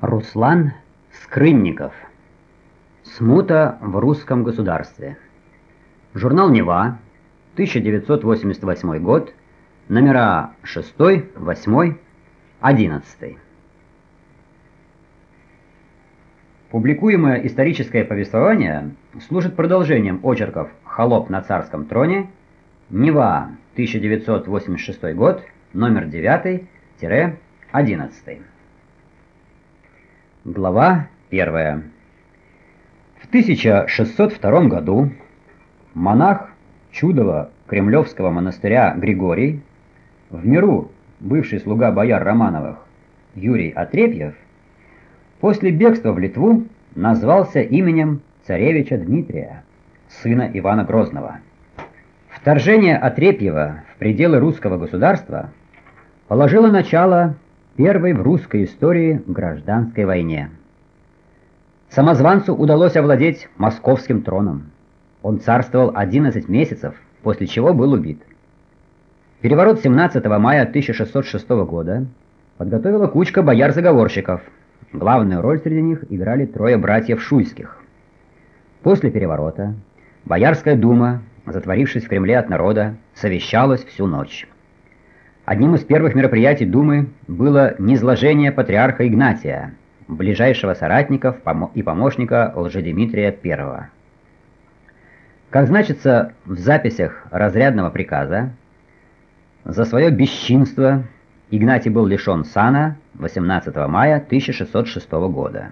Руслан Скрынников. Смута в русском государстве. Журнал «Нева», 1988 год, номера 6, 8, 11. Публикуемое историческое повествование служит продолжением очерков «Холоп на царском троне», «Нева», 1986 год, номер 9-11. Глава 1. В 1602 году монах чудового Кремлевского монастыря Григорий, в миру бывший слуга бояр Романовых Юрий Отрепьев, после бегства в Литву назвался именем царевича Дмитрия, сына Ивана Грозного. Вторжение Отрепьева в пределы русского государства положило начало первой в русской истории гражданской войне. Самозванцу удалось овладеть московским троном. Он царствовал 11 месяцев, после чего был убит. Переворот 17 мая 1606 года подготовила кучка бояр-заговорщиков. Главную роль среди них играли трое братьев Шуйских. После переворота Боярская дума, затворившись в Кремле от народа, совещалась всю ночь. Одним из первых мероприятий Думы было низложение патриарха Игнатия, ближайшего соратника и помощника Лжедимитрия I. Как значится в записях разрядного приказа, за свое бесчинство Игнатий был лишен сана 18 мая 1606 года.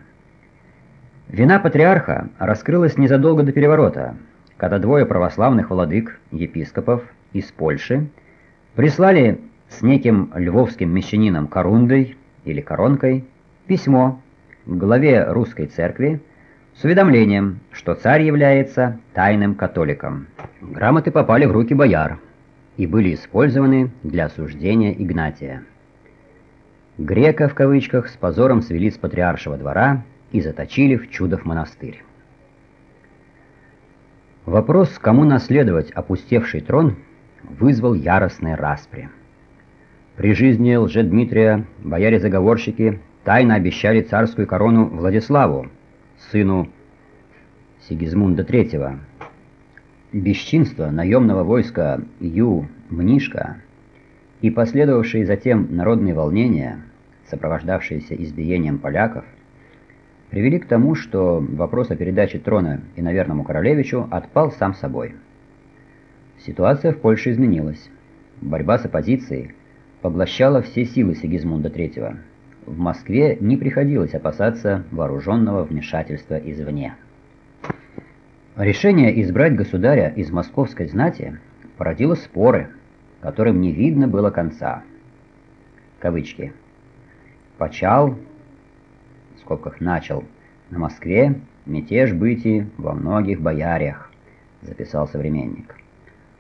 Вина патриарха раскрылась незадолго до переворота, когда двое православных владык, епископов из Польши, прислали с неким львовским мещанином Корундой или Коронкой письмо главе русской церкви с уведомлением, что царь является тайным католиком. Грамоты попали в руки бояр и были использованы для осуждения Игнатия. Грека в кавычках с позором свели с патриаршего двора и заточили в Чудов монастырь. Вопрос, кому наследовать опустевший трон, вызвал яростные распри. При жизни лже-Дмитрия бояре-заговорщики тайно обещали царскую корону Владиславу, сыну Сигизмунда III. Бесчинство наемного войска Ю Мнишка и последовавшие затем народные волнения, сопровождавшиеся избиением поляков, привели к тому, что вопрос о передаче трона иноверному королевичу отпал сам собой. Ситуация в Польше изменилась. Борьба с оппозицией – поглощала все силы Сигизмунда III. В Москве не приходилось опасаться вооруженного вмешательства извне. Решение избрать государя из московской знати породило споры, которым не видно было конца. Кавычки. «Почал», в скобках «начал», на Москве мятеж быти во многих боярях, записал современник.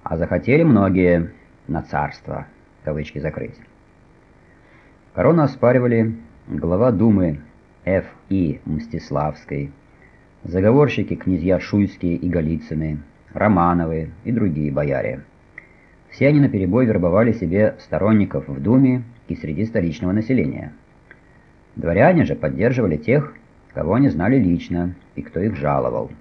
А захотели многие на царство кавычки закрыть. Корону оспаривали глава Думы Ф. И. Мстиславской, заговорщики князья Шуйские и Голицыны, Романовы и другие бояре. Все они наперебой вербовали себе сторонников в Думе и среди столичного населения. Дворяне же поддерживали тех, кого они знали лично и кто их жаловал.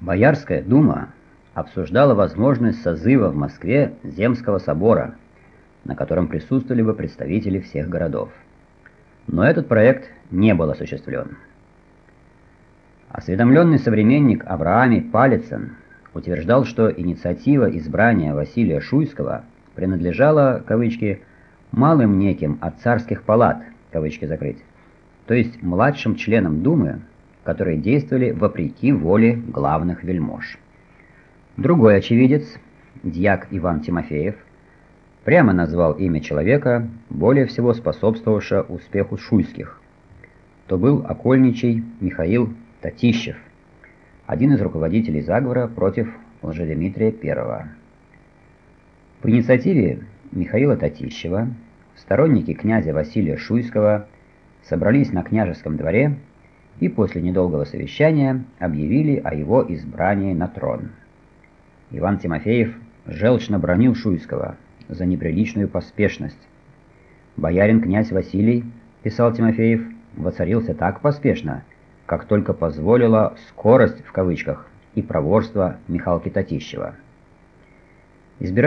Боярская дума обсуждала возможность созыва в Москве Земского собора – на котором присутствовали бы представители всех городов. Но этот проект не был осуществлен. Осведомленный современник Авраами Палицын утверждал, что инициатива избрания Василия Шуйского принадлежала, кавычки, «малым неким от царских палат», кавычки закрыть, то есть младшим членам Думы, которые действовали вопреки воле главных вельмож. Другой очевидец, дьяк Иван Тимофеев, прямо назвал имя человека, более всего способствовавшего успеху шуйских. То был окольничий Михаил Татищев, один из руководителей заговора против Лжедмитрия I. По инициативе Михаила Татищева сторонники князя Василия Шуйского собрались на княжеском дворе и после недолгого совещания объявили о его избрании на трон. Иван Тимофеев желчно бронил Шуйского – за неприличную поспешность. Боярин князь Василий, писал Тимофеев, воцарился так поспешно, как только позволила «скорость» в кавычках и проворство Михалки Татищева.